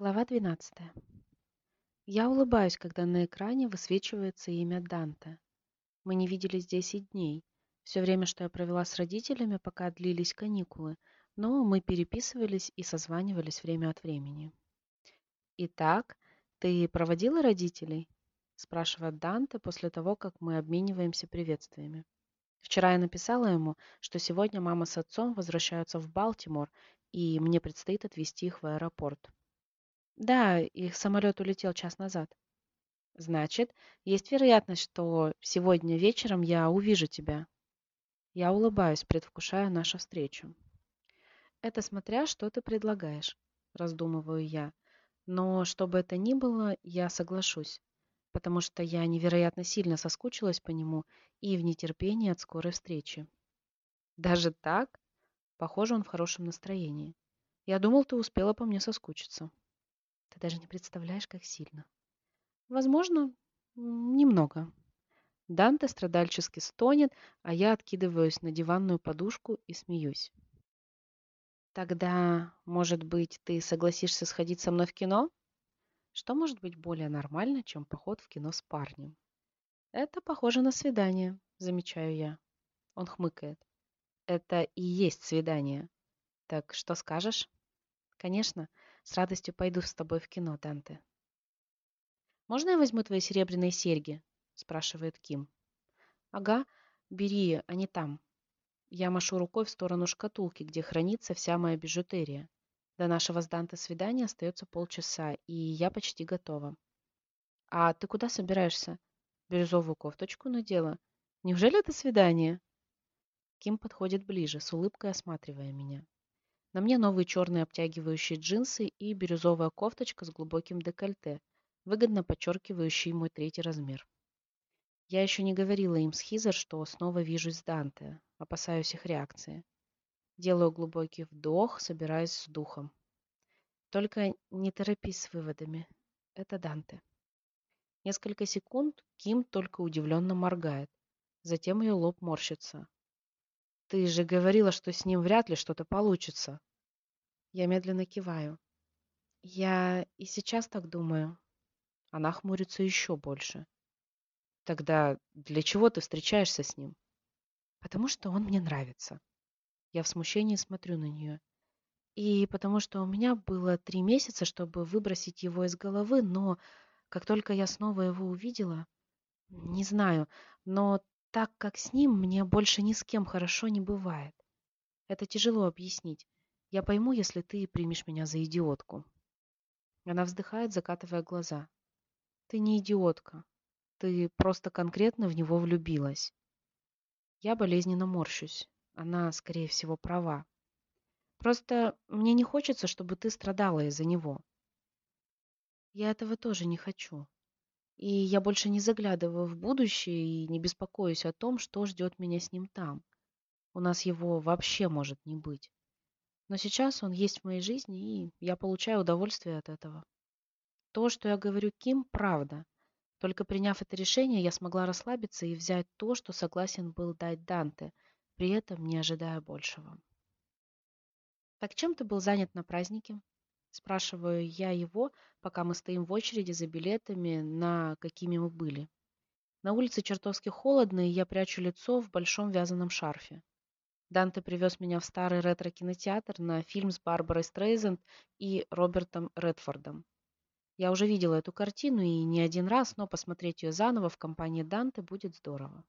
Глава 12. Я улыбаюсь, когда на экране высвечивается имя Данте. Мы не виделись 10 дней. Все время, что я провела с родителями, пока длились каникулы, но мы переписывались и созванивались время от времени. «Итак, ты проводила родителей?» – спрашивает Данте после того, как мы обмениваемся приветствиями. Вчера я написала ему, что сегодня мама с отцом возвращаются в Балтимор, и мне предстоит отвезти их в аэропорт. Да, их самолет улетел час назад. Значит, есть вероятность, что сегодня вечером я увижу тебя. Я улыбаюсь, предвкушая нашу встречу. Это смотря, что ты предлагаешь, раздумываю я. Но что бы это ни было, я соглашусь, потому что я невероятно сильно соскучилась по нему и в нетерпении от скорой встречи. Даже так? Похоже, он в хорошем настроении. Я думал, ты успела по мне соскучиться. Ты даже не представляешь, как сильно. Возможно, немного. Данте страдальчески стонет, а я откидываюсь на диванную подушку и смеюсь. Тогда, может быть, ты согласишься сходить со мной в кино? Что может быть более нормально, чем поход в кино с парнем? Это похоже на свидание, замечаю я. Он хмыкает. Это и есть свидание. Так что скажешь? Конечно, с радостью пойду с тобой в кино, Данте. «Можно я возьму твои серебряные серьги?» – спрашивает Ким. «Ага, бери, они там». Я машу рукой в сторону шкатулки, где хранится вся моя бижутерия. До нашего с Данте свидания остается полчаса, и я почти готова. «А ты куда собираешься?» Бирюзовую кофточку надела. «Неужели это свидание?» Ким подходит ближе, с улыбкой осматривая меня. На мне новые черные обтягивающие джинсы и бирюзовая кофточка с глубоким декольте, выгодно подчеркивающий мой третий размер. Я еще не говорила им с Хизер, что снова вижусь с Данте, опасаюсь их реакции. Делаю глубокий вдох, собираясь с духом. Только не торопись с выводами. Это Данте. Несколько секунд Ким только удивленно моргает. Затем ее лоб морщится. Ты же говорила, что с ним вряд ли что-то получится. Я медленно киваю. Я и сейчас так думаю. Она хмурится еще больше. Тогда для чего ты встречаешься с ним? Потому что он мне нравится. Я в смущении смотрю на нее. И потому что у меня было три месяца, чтобы выбросить его из головы, но как только я снова его увидела, не знаю, но так как с ним мне больше ни с кем хорошо не бывает. Это тяжело объяснить. Я пойму, если ты примешь меня за идиотку. Она вздыхает, закатывая глаза. Ты не идиотка. Ты просто конкретно в него влюбилась. Я болезненно морщусь. Она, скорее всего, права. Просто мне не хочется, чтобы ты страдала из-за него. Я этого тоже не хочу. И я больше не заглядываю в будущее и не беспокоюсь о том, что ждет меня с ним там. У нас его вообще может не быть. Но сейчас он есть в моей жизни, и я получаю удовольствие от этого. То, что я говорю Ким, правда. Только приняв это решение, я смогла расслабиться и взять то, что согласен был дать Данте, при этом не ожидая большего. «Так чем ты был занят на празднике?» Спрашиваю я его, пока мы стоим в очереди за билетами, на какими мы были. На улице чертовски холодно, и я прячу лицо в большом вязаном шарфе. Данте привез меня в старый ретро-кинотеатр на фильм с Барбарой Стрейзенд и Робертом Редфордом. Я уже видела эту картину и не один раз, но посмотреть ее заново в компании Данте будет здорово.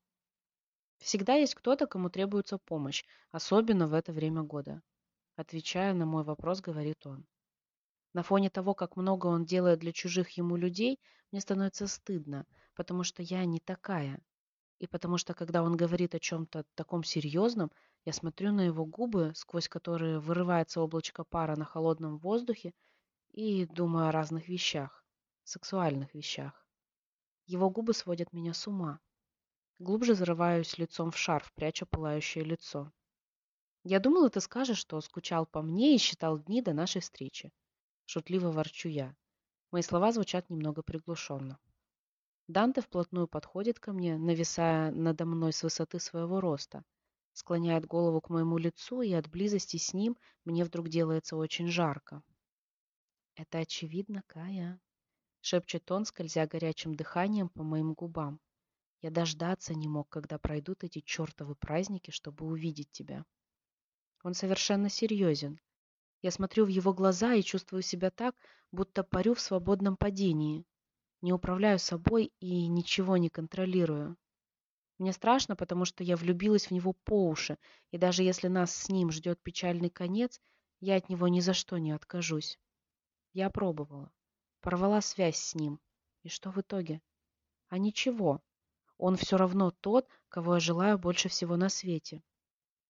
Всегда есть кто-то, кому требуется помощь, особенно в это время года. Отвечая на мой вопрос, говорит он. На фоне того, как много он делает для чужих ему людей, мне становится стыдно, потому что я не такая. И потому что, когда он говорит о чем-то таком серьезном, я смотрю на его губы, сквозь которые вырывается облачко пара на холодном воздухе, и думаю о разных вещах, сексуальных вещах. Его губы сводят меня с ума. Глубже зарываюсь лицом в шарф, пряча пылающее лицо. Я думала, ты скажешь, что скучал по мне и считал дни до нашей встречи. Шутливо ворчу я. Мои слова звучат немного приглушенно. Данте вплотную подходит ко мне, нависая надо мной с высоты своего роста. Склоняет голову к моему лицу, и от близости с ним мне вдруг делается очень жарко. Это очевидно, Кая, шепчет он, скользя горячим дыханием по моим губам. Я дождаться не мог, когда пройдут эти чертовы праздники, чтобы увидеть тебя. Он совершенно серьезен. Я смотрю в его глаза и чувствую себя так, будто парю в свободном падении. Не управляю собой и ничего не контролирую. Мне страшно, потому что я влюбилась в него по уши, и даже если нас с ним ждет печальный конец, я от него ни за что не откажусь. Я пробовала. Порвала связь с ним. И что в итоге? А ничего. Он все равно тот, кого я желаю больше всего на свете.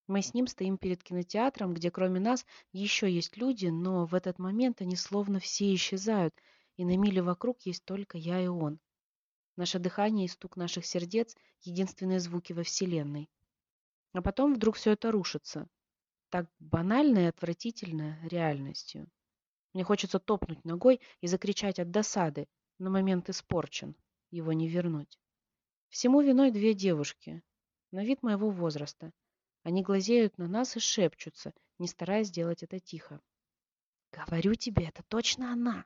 Мы с ним стоим перед кинотеатром, где кроме нас еще есть люди, но в этот момент они словно все исчезают, и на миле вокруг есть только я и он. Наше дыхание и стук наших сердец — единственные звуки во Вселенной. А потом вдруг все это рушится. Так банально и отвратительно реальностью. Мне хочется топнуть ногой и закричать от досады, но момент испорчен, его не вернуть. Всему виной две девушки, на вид моего возраста. Они глазеют на нас и шепчутся, не стараясь сделать это тихо. «Говорю тебе, это точно она!»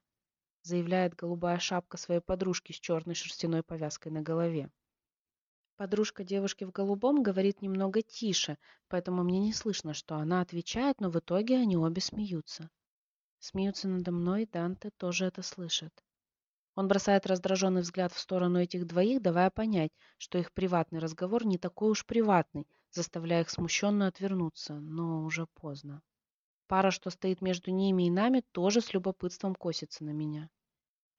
заявляет голубая шапка своей подружки с черной шерстяной повязкой на голове. Подружка девушки в голубом говорит немного тише, поэтому мне не слышно, что она отвечает, но в итоге они обе смеются. Смеются надо мной, Данте тоже это слышит. Он бросает раздраженный взгляд в сторону этих двоих, давая понять, что их приватный разговор не такой уж приватный, заставляя их смущенно отвернуться, но уже поздно. Пара, что стоит между ними и нами, тоже с любопытством косится на меня.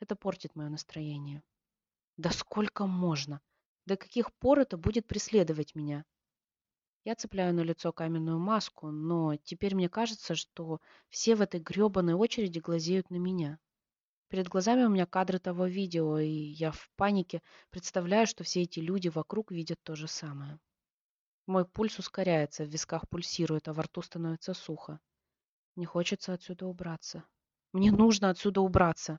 Это портит мое настроение. Да сколько можно? До каких пор это будет преследовать меня? Я цепляю на лицо каменную маску, но теперь мне кажется, что все в этой гребаной очереди глазеют на меня. Перед глазами у меня кадры того видео, и я в панике представляю, что все эти люди вокруг видят то же самое. Мой пульс ускоряется, в висках пульсирует, а во рту становится сухо. Мне хочется отсюда убраться. Мне нужно отсюда убраться.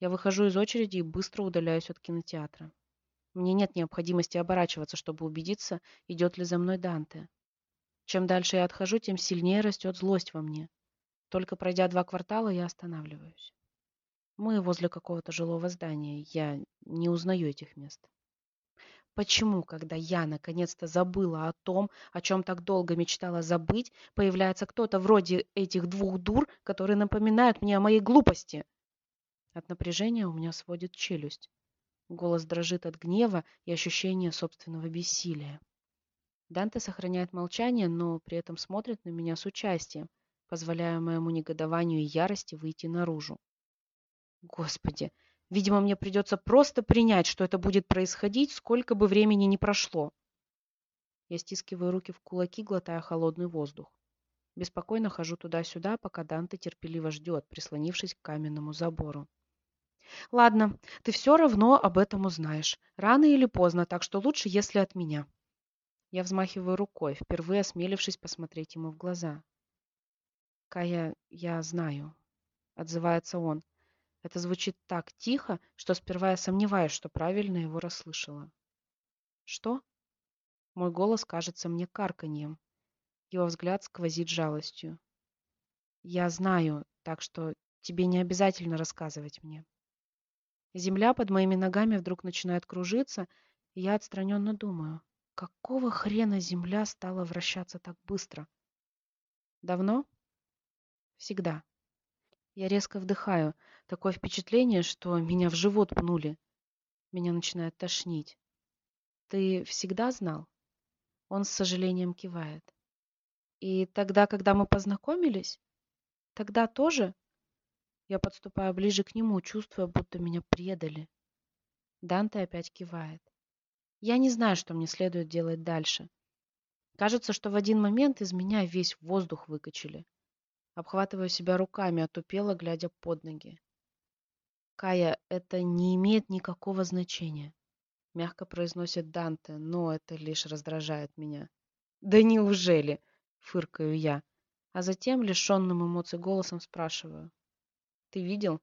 Я выхожу из очереди и быстро удаляюсь от кинотеатра. Мне нет необходимости оборачиваться, чтобы убедиться, идет ли за мной Данте. Чем дальше я отхожу, тем сильнее растет злость во мне. Только пройдя два квартала, я останавливаюсь. Мы возле какого-то жилого здания. Я не узнаю этих мест. Почему, когда я наконец-то забыла о том, о чем так долго мечтала забыть, появляется кто-то вроде этих двух дур, которые напоминают мне о моей глупости? От напряжения у меня сводит челюсть. Голос дрожит от гнева и ощущения собственного бессилия. Данте сохраняет молчание, но при этом смотрит на меня с участием, позволяя моему негодованию и ярости выйти наружу. Господи, видимо, мне придется просто принять, что это будет происходить, сколько бы времени ни прошло. Я стискиваю руки в кулаки, глотая холодный воздух. Беспокойно хожу туда-сюда, пока Данте терпеливо ждет, прислонившись к каменному забору. Ладно, ты все равно об этом узнаешь. Рано или поздно, так что лучше, если от меня. Я взмахиваю рукой, впервые осмелившись посмотреть ему в глаза. Кая, я знаю, отзывается он. Это звучит так тихо, что сперва я сомневаюсь, что правильно его расслышала. Что? Мой голос кажется мне карканьем. Его взгляд сквозит жалостью. Я знаю, так что тебе не обязательно рассказывать мне. Земля под моими ногами вдруг начинает кружиться, и я отстраненно думаю, какого хрена земля стала вращаться так быстро? Давно? Всегда. Я резко вдыхаю. Такое впечатление, что меня в живот пнули. Меня начинает тошнить. Ты всегда знал? Он с сожалением кивает. И тогда, когда мы познакомились? Тогда тоже? Я подступаю ближе к нему, чувствуя, будто меня предали. Данте опять кивает. Я не знаю, что мне следует делать дальше. Кажется, что в один момент из меня весь воздух выкачали. Обхватываю себя руками, отупело, глядя под ноги. Кая, это не имеет никакого значения. Мягко произносит Данте, но это лишь раздражает меня. Да неужели? Фыркаю я. А затем, лишенным эмоций голосом, спрашиваю. Ты видел?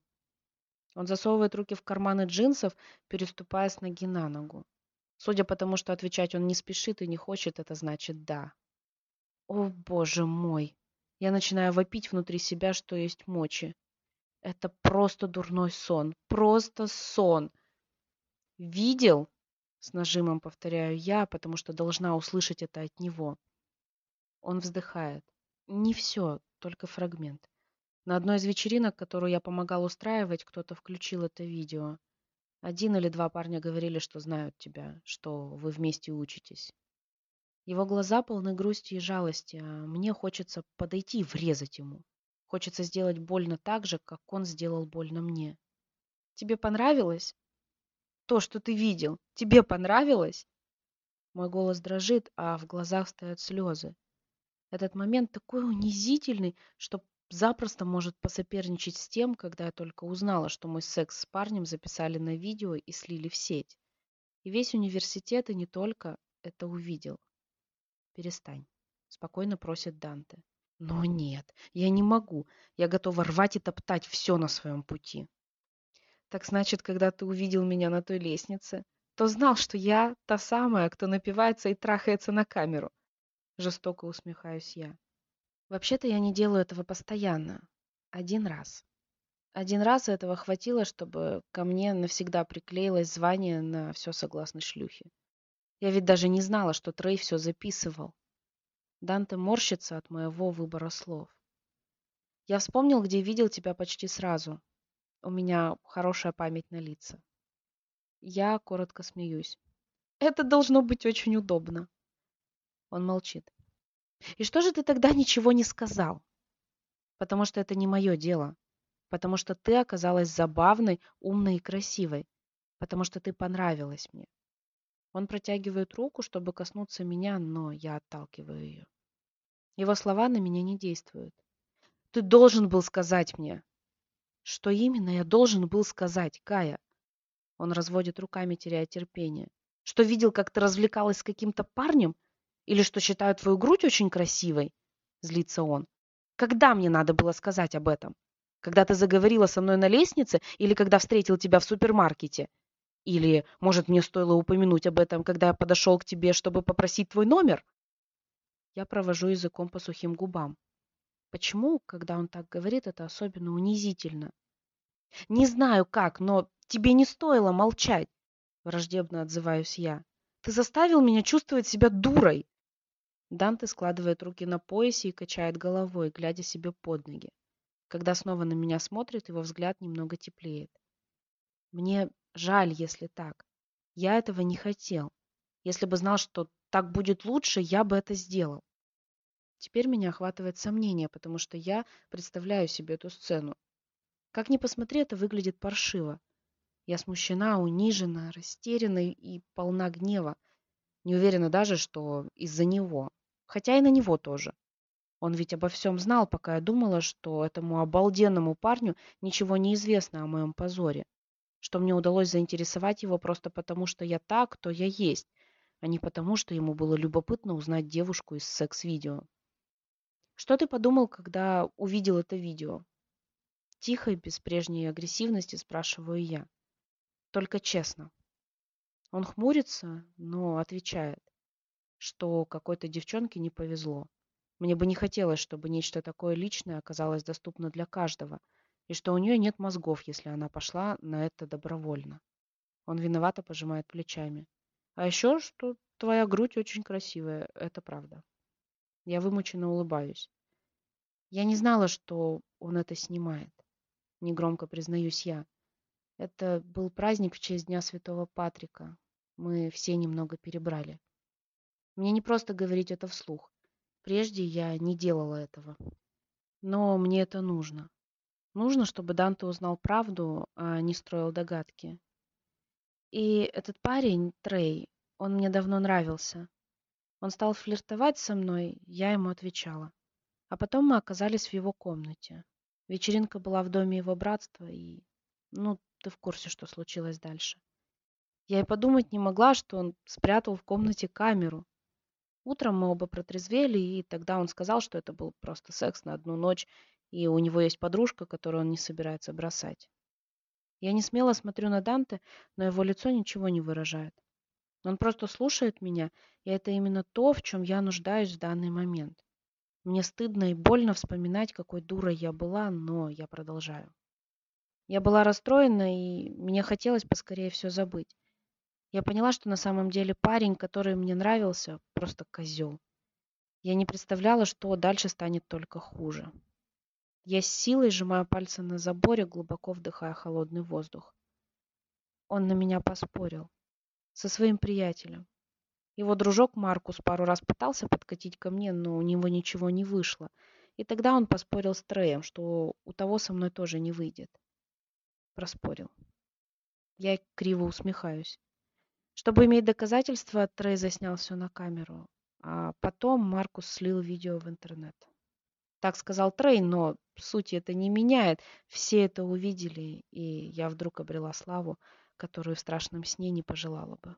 Он засовывает руки в карманы джинсов, переступая с ноги на ногу. Судя по тому, что отвечать он не спешит и не хочет, это значит «да». О, боже мой! Я начинаю вопить внутри себя, что есть мочи. Это просто дурной сон. Просто сон. Видел? С нажимом повторяю я, потому что должна услышать это от него. Он вздыхает. Не все, только фрагмент. На одной из вечеринок, которую я помогал устраивать, кто-то включил это видео. Один или два парня говорили, что знают тебя, что вы вместе учитесь. Его глаза полны грусти и жалости, а мне хочется подойти и врезать ему. Хочется сделать больно так же, как он сделал больно мне. Тебе понравилось? То, что ты видел, тебе понравилось? Мой голос дрожит, а в глазах стоят слезы. Этот момент такой унизительный, что запросто может посоперничать с тем, когда я только узнала, что мой секс с парнем записали на видео и слили в сеть. И весь университет, и не только, это увидел. Перестань. Спокойно просит Данте. Но нет, я не могу. Я готова рвать и топтать все на своем пути. Так значит, когда ты увидел меня на той лестнице, то знал, что я та самая, кто напивается и трахается на камеру. Жестоко усмехаюсь я. Вообще-то я не делаю этого постоянно. Один раз. Один раз этого хватило, чтобы ко мне навсегда приклеилось звание на все согласно шлюхи. Я ведь даже не знала, что Трей все записывал. Данте морщится от моего выбора слов. Я вспомнил, где видел тебя почти сразу. У меня хорошая память на лица. Я коротко смеюсь. Это должно быть очень удобно. Он молчит. И что же ты тогда ничего не сказал? Потому что это не мое дело. Потому что ты оказалась забавной, умной и красивой. Потому что ты понравилась мне. Он протягивает руку, чтобы коснуться меня, но я отталкиваю ее. Его слова на меня не действуют. Ты должен был сказать мне. Что именно я должен был сказать, Кая? Он разводит руками, теряя терпение. Что видел, как ты развлекалась с каким-то парнем? Или что считаю твою грудь очень красивой? Злится он. Когда мне надо было сказать об этом? Когда ты заговорила со мной на лестнице или когда встретил тебя в супермаркете? Или, может, мне стоило упомянуть об этом, когда я подошел к тебе, чтобы попросить твой номер? Я провожу языком по сухим губам. Почему, когда он так говорит, это особенно унизительно? Не знаю как, но тебе не стоило молчать, враждебно отзываюсь я. Ты заставил меня чувствовать себя дурой. Данте складывает руки на поясе и качает головой, глядя себе под ноги. Когда снова на меня смотрит, его взгляд немного теплеет. Мне жаль, если так. Я этого не хотел. Если бы знал, что так будет лучше, я бы это сделал. Теперь меня охватывает сомнение, потому что я представляю себе эту сцену. Как ни посмотри, это выглядит паршиво. Я смущена, унижена, растеряна и полна гнева. Не уверена даже, что из-за него хотя и на него тоже. Он ведь обо всем знал, пока я думала, что этому обалденному парню ничего не известно о моем позоре, что мне удалось заинтересовать его просто потому, что я так, кто я есть, а не потому, что ему было любопытно узнать девушку из секс-видео. Что ты подумал, когда увидел это видео? Тихо и без прежней агрессивности спрашиваю я. Только честно. Он хмурится, но отвечает что какой-то девчонке не повезло. Мне бы не хотелось, чтобы нечто такое личное оказалось доступно для каждого, и что у нее нет мозгов, если она пошла на это добровольно. Он виновато пожимает плечами. А еще, что твоя грудь очень красивая, это правда. Я вымученно улыбаюсь. Я не знала, что он это снимает. Негромко признаюсь я. Это был праздник в честь Дня Святого Патрика. Мы все немного перебрали. Мне не просто говорить это вслух. Прежде я не делала этого. Но мне это нужно. Нужно, чтобы Данте узнал правду, а не строил догадки. И этот парень, Трей, он мне давно нравился. Он стал флиртовать со мной, я ему отвечала. А потом мы оказались в его комнате. Вечеринка была в доме его братства, и... Ну, ты в курсе, что случилось дальше. Я и подумать не могла, что он спрятал в комнате камеру, Утром мы оба протрезвели, и тогда он сказал, что это был просто секс на одну ночь, и у него есть подружка, которую он не собирается бросать. Я не смело смотрю на Данте, но его лицо ничего не выражает. Он просто слушает меня, и это именно то, в чем я нуждаюсь в данный момент. Мне стыдно и больно вспоминать, какой дурой я была, но я продолжаю. Я была расстроена, и мне хотелось поскорее все забыть. Я поняла, что на самом деле парень, который мне нравился, просто козел. Я не представляла, что дальше станет только хуже. Я с силой сжимаю пальцы на заборе, глубоко вдыхая холодный воздух. Он на меня поспорил. Со своим приятелем. Его дружок Маркус пару раз пытался подкатить ко мне, но у него ничего не вышло. И тогда он поспорил с Треем, что у того со мной тоже не выйдет. Проспорил. Я криво усмехаюсь. Чтобы иметь доказательства, Трей заснял все на камеру. А потом Маркус слил видео в интернет. Так сказал Трей, но сути это не меняет. Все это увидели, и я вдруг обрела славу, которую в страшном сне не пожелала бы.